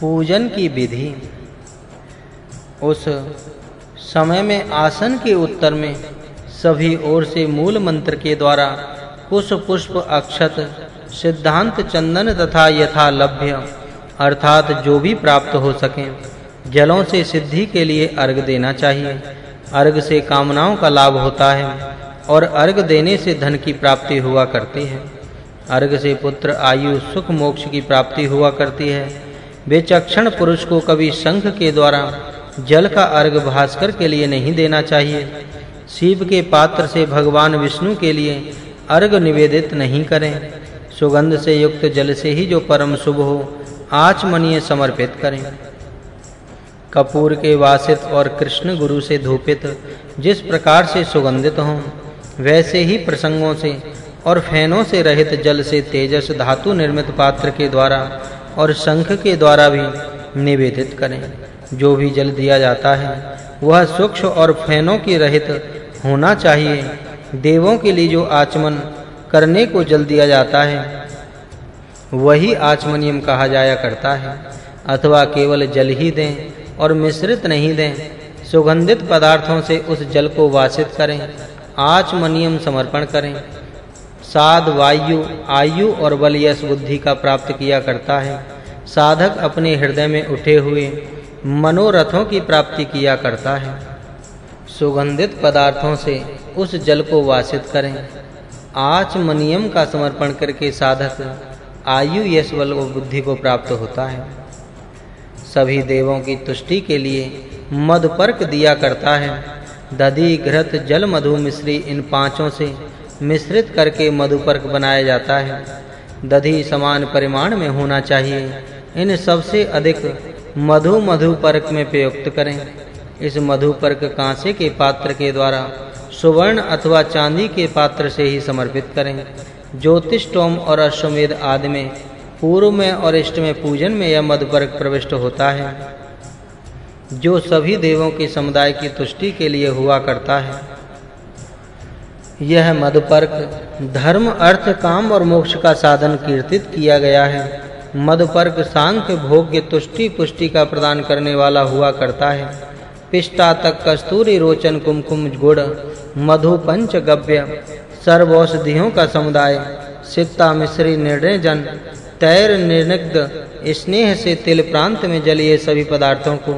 पूजन की विधि। उस समय में आसन के उत्तर में सभी ओर से मूल मंत्र के द्वारा कुश पुष्प अक्षत, सिद्धांत चंदन तथा यथा लभ्य अर्थात जो भी प्राप्त हो सके, जलों से सिद्धि के लिए अर्घ देना चाहिए। अर्घ से कामनाओं का लाभ होता है और अर्घ देने से धन की प्राप्ति हुआ करती है। अर्घ से पुत्र आयु सुख मोक्ष की प्राप्ति हुआ करती है। विचक्षण पुरुष को कभी शंख के द्वारा जल का अर्घ भास्कर के लिए नहीं देना चाहिए। शिव के पात्र से भगवान विष्णु के लिए अर्घ निवेदित नहीं करें। सुगंध से युक्त जल से ही जो परम शुभ हो आचमनीय समर्पित करें। कपूर के वासित और कृष्ण गुरु से धूपित जिस प्रकार से सुगंधित हों, वैसे ही प्रसंगों से और फैनों से रहित जल से तेजस धातु निर्मित पात्र के द्वारा और शंख के द्वारा भी निवेदित करें। जो भी जल दिया जाता है, वह सूक्ष्म और फैनों की रहित होना चाहिए। देवों के लिए जो आचमन करने को जल दिया जाता है, वही आचमनियम कहा जाया करता है। अथवा केवल जल ही दें और मिश्रित नहीं दें, सुगंधित पदार्थों से उस जल को वासित करें, आचमनियम समर्पण करें। साध वायु, आयु और बल यश बुद्धि का प्राप्त किया करता है। साधक अपने हृदय में उठे हुए मनोरथों की प्राप्ति किया करता है। सुगंधित पदार्थों से उस जल को वासित करें। आचमनियम का समर्पण करके साधक आयु, यश, बल और बुद्धि को प्राप्त होता है। सभी देवों की तुष्टि के लिए मधुपर्क दिया करता है। दधि घृत जल मधु मिश्री इन पाँचों से मिश्रित करके मधुपर्क बनाया जाता है। दधि समान परिमाण में होना चाहिए। इन सबसे अधिक मधु मधुपर्क में प्रयुक्त करें। इस मधुपर्क कांसे के पात्र के द्वारा सुवर्ण अथवा चांदी के पात्र से ही समर्पित करें। ज्योतिष टोम और अश्वमेध आदि में, पूर्व में और इष्ट में पूजन में यह मधुपर्क प्रविष्ट होता है। जो सभी देवों के समुदाय की तुष्टि के लिए हुआ करता है। यह मधुपर्क धर्म, अर्थ, काम और मोक्ष का साधन कीर्तित किया गया है। मधुपर्क सांख्य, भोग्य, तुष्टि, पुष्टि का प्रदान करने वाला हुआ करता है। पिष्टा तक कस्तूरी रोचन कुमकुम गुड़, मधु पंच गव्य, सर्वौषधियों का समुदाय, सित्ता मिश्री निर्णय जन, तैर निर्निग्ध, स्नेह से तिल प्रांत में जल ये सभी पदार्थों को,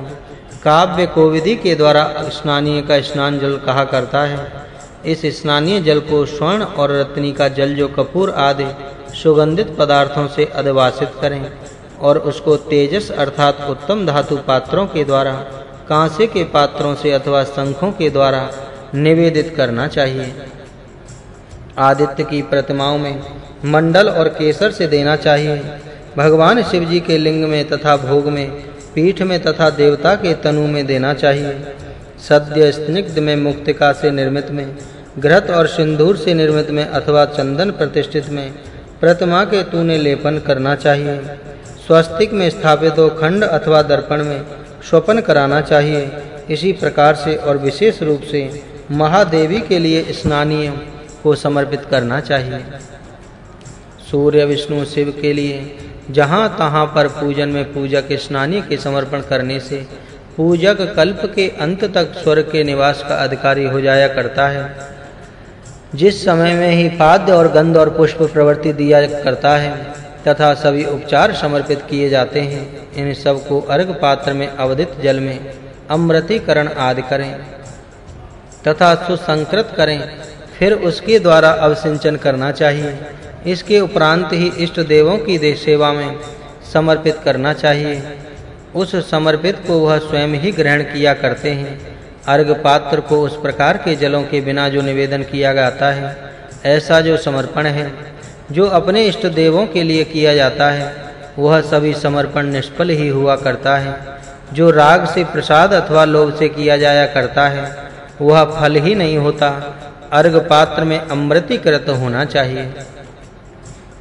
काव्य कोविधि के द्वारा स्नानीय का स्नान जल कहा करता है। इस स्नानीय जल को स्वर्ण और रत्नी का जल जो कपूर आदि सुगंधित पदार्थों से अधिवासित करें और उसको तेजस अर्थात उत्तम धातु पात्रों के द्वारा, कांसे के पात्रों से अथवा शंखों के द्वारा निवेदित करना चाहिए। आदित्य की प्रतिमाओं में मंडल और केसर से देना चाहिए। भगवान शिव जी के लिंग में तथा भोग में, पीठ में तथा देवता के तनु में देना चाहिए। सद्य स्निग्ध में मुक्तिका से निर्मित में घृत और सिंदूर से निर्मित में अथवा चंदन प्रतिष्ठित में प्रतिमा के तूने लेपन करना चाहिए। स्वस्तिक में स्थापित हो खंड अथवा दर्पण में स्वपन कराना चाहिए। इसी प्रकार से और विशेष रूप से महादेवी के लिए स्नानीय को समर्पित करना चाहिए। सूर्य, विष्णु, शिव के लिए जहाँ तहां पर पूजन में पूजक स्नानीय के समर्पण करने से पूजक कल्प के अंत तक स्वर्ग के निवास का अधिकारी हो जाया करता है। जिस समय में ही पाद्य और गंध और पुष्प प्रवृत्ति दिया करता है, तथा सभी उपचार समर्पित किए जाते हैं, इन सबको अर्घ पात्र में अवधित जल में अमृतीकरण आदि करें, तथा सुसंकृत करें, फिर उसके द्वारा अवसिंचन करना चाहिए। इसके उपरांत ही इष्ट देवों की देव सेवा में समर्पित करना चाहिए। उस समर्पित को वह स्वयं ही ग्रहण किया करते हैं। अर्घ पात्र को उस प्रकार के जलों के बिना जो निवेदन किया जाता है, ऐसा जो समर्पण है, जो अपने इष्ट देवों के लिए किया जाता है, वह सभी समर्पण निष्फल ही हुआ करता है। जो राग से प्रसाद अथवा लोभ से किया जाया करता है, वह फल ही नहीं होता। अर्घ पात्र में अमृतिकृत होना चाहिए।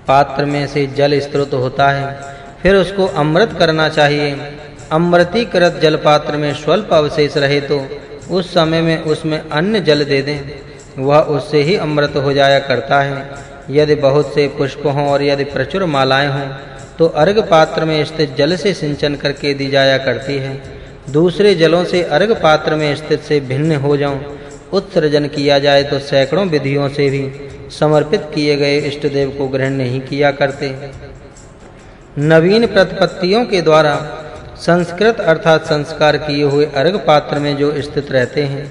पात्र में से जल स्त्रोत होता है, फिर उसको अमृत करना चाहिए। अमृतिकृत जल पात्र में स्वल्प अवशेष रहे तो उस समय में उसमें अन्य जल दे दें। वह उससे ही अमृत हो जाया करता है। यदि बहुत से पुष्प हों और यदि प्रचुर मालाएँ हों तो अर्घ पात्र में स्थित जल से सिंचन करके दी जाया करती है। दूसरे जलों से अर्घ पात्र में स्थित से भिन्न हो जाऊँ, उत्सर्जन किया जाए तो सैकड़ों विधियों से भी समर्पित किए गए इष्ट देव को ग्रहण नहीं किया करते। नवीन प्रतिपत्तियों के द्वारा संस्कृत अर्थात संस्कार किए हुए अर्घ पात्र में जो स्थित रहते हैं,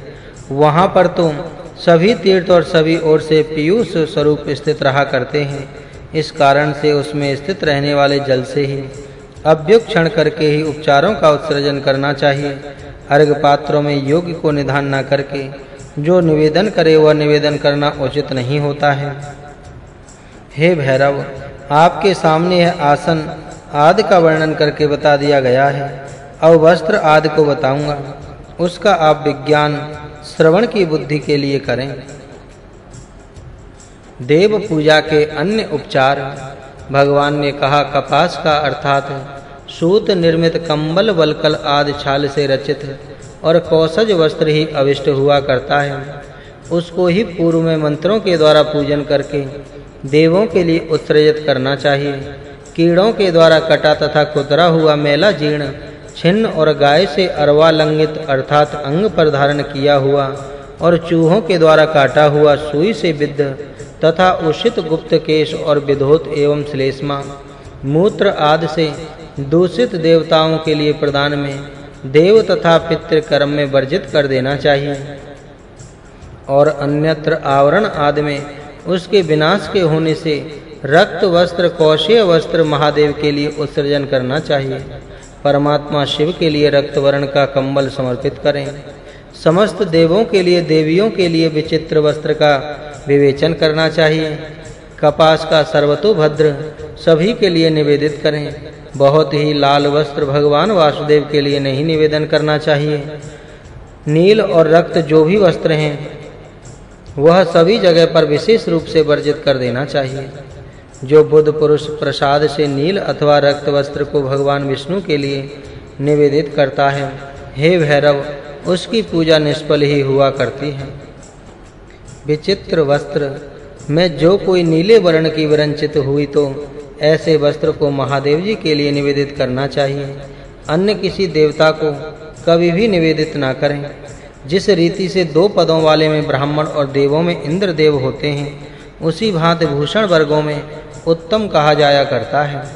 वहाँ पर तो सभी तीर्थ और सभी ओर से पीयूष स्वरूप स्थित रहा करते हैं। इस कारण से उसमें स्थित रहने वाले जल से ही, अभ्युक्षण करके ही उपचारों का उत्सर्जन करना चाहिए। अर्घ पात्रों में योग्य को निधान न करके, जो निवेदन करे वह निवेदन करना उचित नहीं होता है। हे भैरव, आपके सामने यह आसन आदि का वर्णन करके बता दिया गया है। अब वस्त्र आदि को बताऊँगा। उसका आप विज्ञान, श्रवण की बुद्धि के लिए करें। देव पूजा के अन्य उपचार। भगवान ने कहा, कपास का अर्थात सूत निर्मित कंबल, वलकल आदि छाल से रचित और कौशज वस्त्र ही अविष्ट हुआ करता है। उसको ही पूर्व में मंत्रों के द्वारा पूजन करके देवों के लिए उत्सर्जित करना चाहिए। कीड़ों के द्वारा कटा तथा कुतरा हुआ मेला जीर्ण, छिन्न और गाय से अरवा लंगित अर्थात अंग पर धारण किया हुआ और चूहों के द्वारा काटा हुआ सुई से विद्ध तथा उषित गुप्त केश और विधोत एवं श्लेष्मा, मूत्र आदि से दूषित देवताओं के लिए प्रदान में देव तथा पितृ कर्म में वर्जित कर देना चाहिए। और अन्यत्र आवरण आदि में उसके विनाश के होने से रक्त वस्त्र, कौशेय वस्त्र महादेव के लिए उत्सर्जन करना चाहिए। परमात्मा शिव के लिए रक्त वर्ण का कंबल समर्पित करें। समस्त देवों के लिए, देवियों के लिए विचित्र वस्त्र का विवेचन करना चाहिए। कपास का सर्वतोभद्र सभी के लिए निवेदित करें। बहुत ही लाल वस्त्र भगवान वासुदेव के लिए नहीं निवेदन करना चाहिए। नील और रक्त जो भी वस्त्र हैं, वह सभी जगह पर विशेष रूप से वर्जित कर देना चाहिए। जो बुद्ध पुरुष प्रसाद से नील अथवा रक्त वस्त्र को भगवान विष्णु के लिए निवेदित करता है, हे भैरव, उसकी पूजा निष्फल ही हुआ करती है। विचित्र वस्त्र, में जो कोई नीले वर्ण की विरंचित हुई तो ऐसे वस्त्र को महादेव जी के लिए निवेदित करना चाहिए। अन्य किसी देवता को कभी भी निवेदित ना करें। जिस रीति से दो पदों वाले में ब्राह्मण और देवों में इंद्र देव होते हैं, उसी भांति भूषण वर्गों में उत्तम कहा जाया करता है।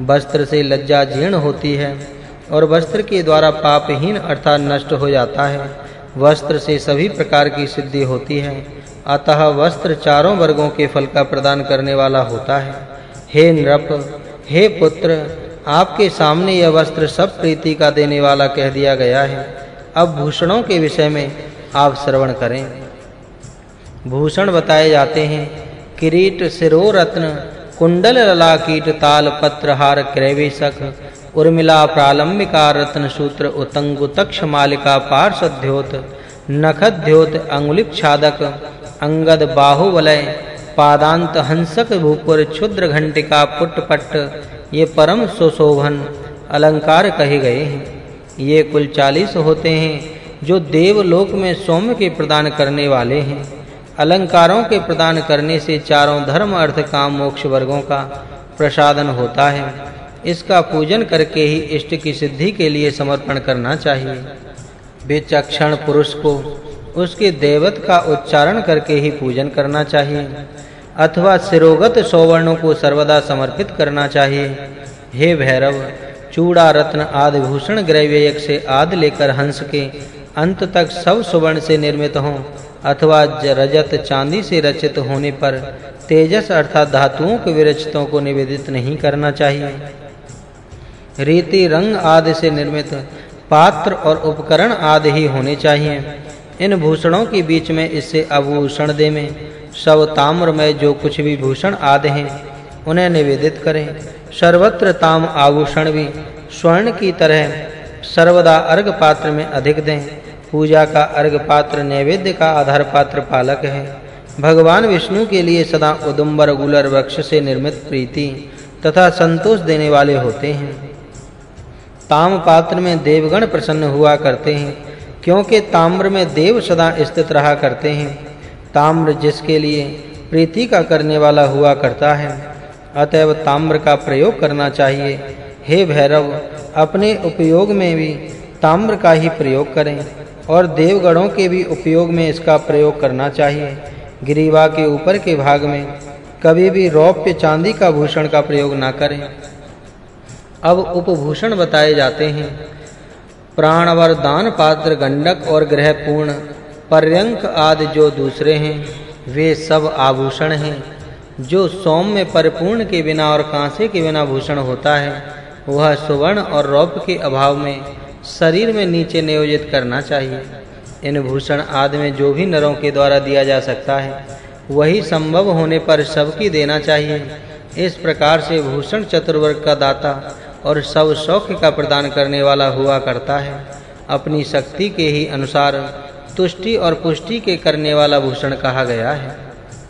वस्त्र से लज्जा जीर्ण होती है और वस्त्र के द्वारा पापहीन अर्थात नष्ट हो जाता है। वस्त्र से सभी प्रकार की सिद्धि होती है। अतः वस्त्र चारों वर्गों के फल का प्रदान करने वाला होता है। हे नृप, हे पुत्र, आपके सामने यह वस्त्र सब प्रीति का देने वाला कह दिया गया है। अब भूषणों के विषय में आप श्रवण करें। भूषण बताए जाते हैं, किरीट सिरो रत्न कुंडल लला कीट ताल पत्र हार क्रैवेशक उर्मिला प्रालंबिका रत्न सूत्र उतंगु तक्ष मालिका पार्षद्योत। नखद्योत अंगुलिक छादक। अंगद बाहुवलय पादांत हंसक भूपुर क्षुद्र घंटिका पुटपट। ये परम सुशोभन अलंकार कहे गए हैं। ये कुल 40 होते हैं, जो देवलोक में सौम्य के प्रदान करने वाले हैं। अलंकारों के प्रदान करने से चारों धर्म, अर्थ, काम, मोक्ष वर्गों का प्रसादन होता है। इसका पूजन करके ही इष्ट की सिद्धि के लिए समर्पण करना चाहिए। विचक्षण पुरुष को उसके देवत का उच्चारण करके ही पूजन करना चाहिए, अथवा सिरोगत सौवर्णों को सर्वदा समर्पित करना चाहिए। हे भैरव, चूड़ा, रत्न आदि भूषण ग्रैवेयक से आदि लेकर हंस के अंत तक सब सुवर्ण से निर्मित हों, अथवा रजत चांदी से रचित होने पर तेजस अर्थात धातुओं के विरचितों को निवेदित नहीं करना चाहिए। रीति रंग आदि से निर्मित पात्र और उपकरण आदि ही होने चाहिए। इन भूषणों के बीच में इससे आभूषण दे में सब ताम्र में जो कुछ भी भूषण आदि हैं, उन्हें निवेदित करें। सर्वत्र ताम आभूषण भी स्वर्ण की तरह सर्वदा अर्घ पात्र में अधिक दें। पूजा का अर्घ पात्र नैवेद्य का आधार पात्र पालक है। भगवान विष्णु के लिए सदा उदुम्बर गुलर वृक्ष से निर्मित प्रीति तथा संतोष देने वाले होते हैं। ताम पात्र में देवगण प्रसन्न हुआ करते हैं, क्योंकि ताम्र में देव सदा स्थित रहा करते हैं। ताम्र जिसके लिए प्रीति का करने वाला हुआ करता है, अतएव ताम्र का प्रयोग करना चाहिए। हे भैरव, अपने उपयोग में भी ताम्र का ही प्रयोग करें। और देवगणों के भी उपयोग में इसका प्रयोग करना चाहिए। गिरीवा के ऊपर के भाग में कभी भी रौप्य चांदी का भूषण का प्रयोग ना करें। अब उपभूषण बताए जाते हैं। प्राणवर दान पात्र गंडक और ग्रह पूर्ण पर्यंक आदि जो दूसरे हैं, वे सब आभूषण हैं। जो सोम में परिपूर्ण के बिना और कांसे के बिना भूषण होता है, वह सुवर्ण और रौप्य के अभाव में शरीर में नीचे नियोजित करना चाहिए। इन भूषण आदि में जो भी नरों के द्वारा दिया जा सकता है, वही संभव होने पर सबकी देना चाहिए। इस प्रकार से भूषण चतुर्वर्ग का दाता और सब शौक का प्रदान करने वाला हुआ करता है। अपनी शक्ति के ही अनुसार तुष्टि और पुष्टि के करने वाला भूषण कहा गया है।